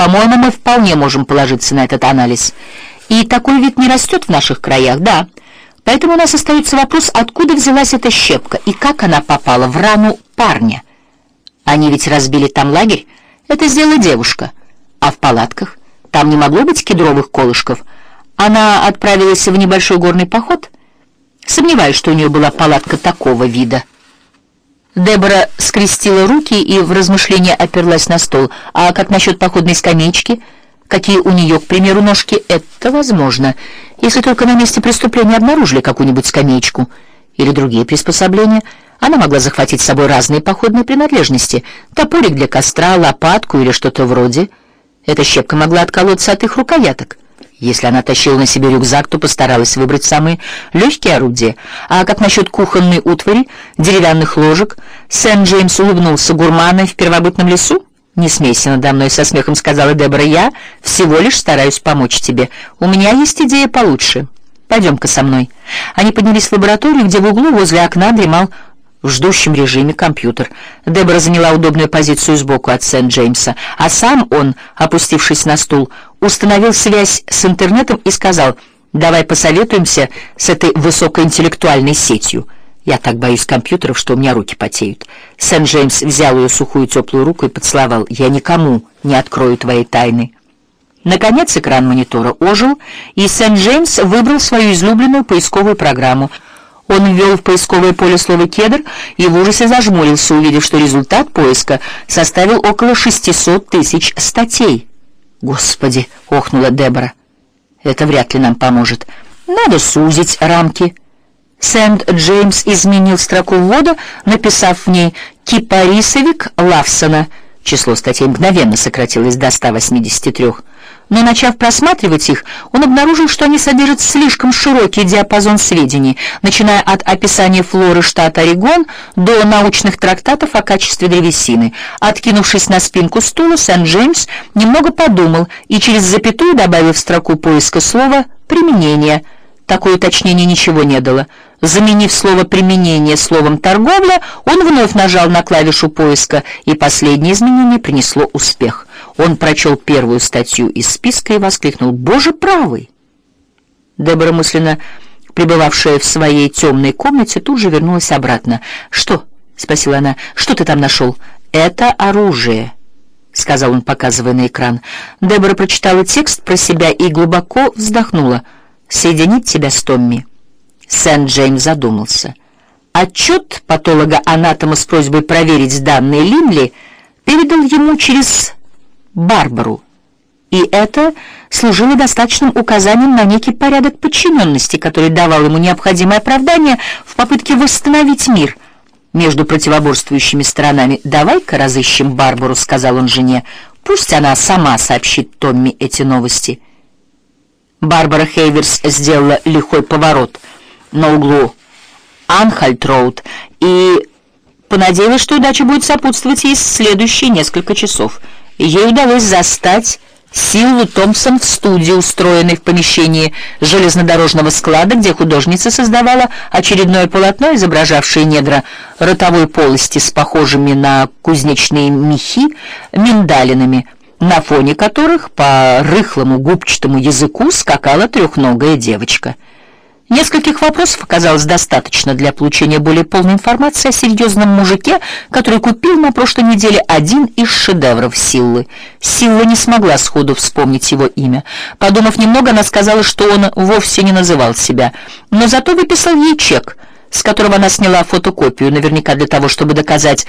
По-моему, мы вполне можем положиться на этот анализ. И такой вид не растет в наших краях, да. Поэтому у нас остается вопрос, откуда взялась эта щепка и как она попала в рану парня. Они ведь разбили там лагерь. Это сделала девушка. А в палатках? Там не могло быть кедровых колышков. Она отправилась в небольшой горный поход. Сомневаюсь, что у нее была палатка такого вида. Дебора скрестила руки и в размышления оперлась на стол. А как насчет походной скамеечки? Какие у нее, к примеру, ножки? Это возможно, если только на месте преступления обнаружили какую-нибудь скамеечку или другие приспособления. Она могла захватить с собой разные походные принадлежности: топорик для костра, лопатку или что-то вроде. Эта щепка могла отколоться от их рукояток. Если она тащила на себе рюкзак, то постаралась выбрать самые легкие орудия. А как насчет кухонной утвари, деревянных ложек? Сент-Джеймс улыбнулся гурманой в первобытном лесу. «Не смейся надо мной», — со смехом сказала Дебора. «Я всего лишь стараюсь помочь тебе. У меня есть идея получше. Пойдем-ка со мной». Они поднялись в лабораторию, где в углу возле окна дремал в ждущем режиме компьютер. Дебора заняла удобную позицию сбоку от Сент-Джеймса, а сам он, опустившись на стул, установил связь с интернетом и сказал «Давай посоветуемся с этой высокоинтеллектуальной сетью». Я так боюсь компьютеров, что у меня руки потеют. Сент-Джеймс взял ее сухую теплую руку и поцеловал. «Я никому не открою твоей тайны». Наконец экран монитора ожил, и Сент-Джеймс выбрал свою излюбленную поисковую программу — он ввел в поисковое поле слово «кедр» и в ужасе зажмурился, увидев, что результат поиска составил около 600 тысяч статей. «Господи!» — охнула Дебора. «Это вряд ли нам поможет. Надо сузить рамки». Сент-Джеймс изменил строку ввода, написав в ней «Кипарисовик Лавсона». Число статей мгновенно сократилось до 183 но, начав просматривать их, он обнаружил, что они содержат слишком широкий диапазон сведений, начиная от описания флоры штата Орегон до научных трактатов о качестве древесины. Откинувшись на спинку стула, Сент-Джеймс немного подумал и через запятую добавил в строку поиска слово «применение». Такое уточнение ничего не дало. Заменив слово «применение» словом «торговля», он вновь нажал на клавишу поиска, и последнее изменение принесло успех. Он прочел первую статью из списка и воскликнул «Боже правый!». Дебора мысленно пребывавшая в своей темной комнате, тут же вернулась обратно. «Что?» — спросила она. «Что ты там нашел?» «Это оружие», — сказал он, показывая на экран. Дебора прочитала текст про себя и глубоко вздохнула. «Соединить тебя с Томми?» Сент-Джеймс задумался. Отчет патолога-анатома с просьбой проверить данные Линли передал ему через Барбару, и это служило достаточным указанием на некий порядок подчиненности, который давал ему необходимое оправдание в попытке восстановить мир между противоборствующими сторонами. «Давай-ка разыщем Барбару», — сказал он жене. «Пусть она сама сообщит Томми эти новости». Барбара Хейверс сделала лихой поворот на углу Анхальт-Роуд и понадеялась, что удача будет сопутствовать ей следующие несколько часов — ей удалось застать Силу Томпсон в студии, устроенной в помещении железнодорожного склада, где художница создавала очередное полотно, изображавшее недра ротовой полости с похожими на кузнечные мехи миндалинами, на фоне которых по рыхлому губчатому языку скакала трехногая девочка. Нескольких вопросов оказалось достаточно для получения более полной информации о серьезном мужике, который купил на прошлой неделе один из шедевров Силлы. Силла не смогла сходу вспомнить его имя. Подумав немного, она сказала, что он вовсе не называл себя, но зато выписал ей чек, с которого она сняла фотокопию, наверняка для того, чтобы доказать,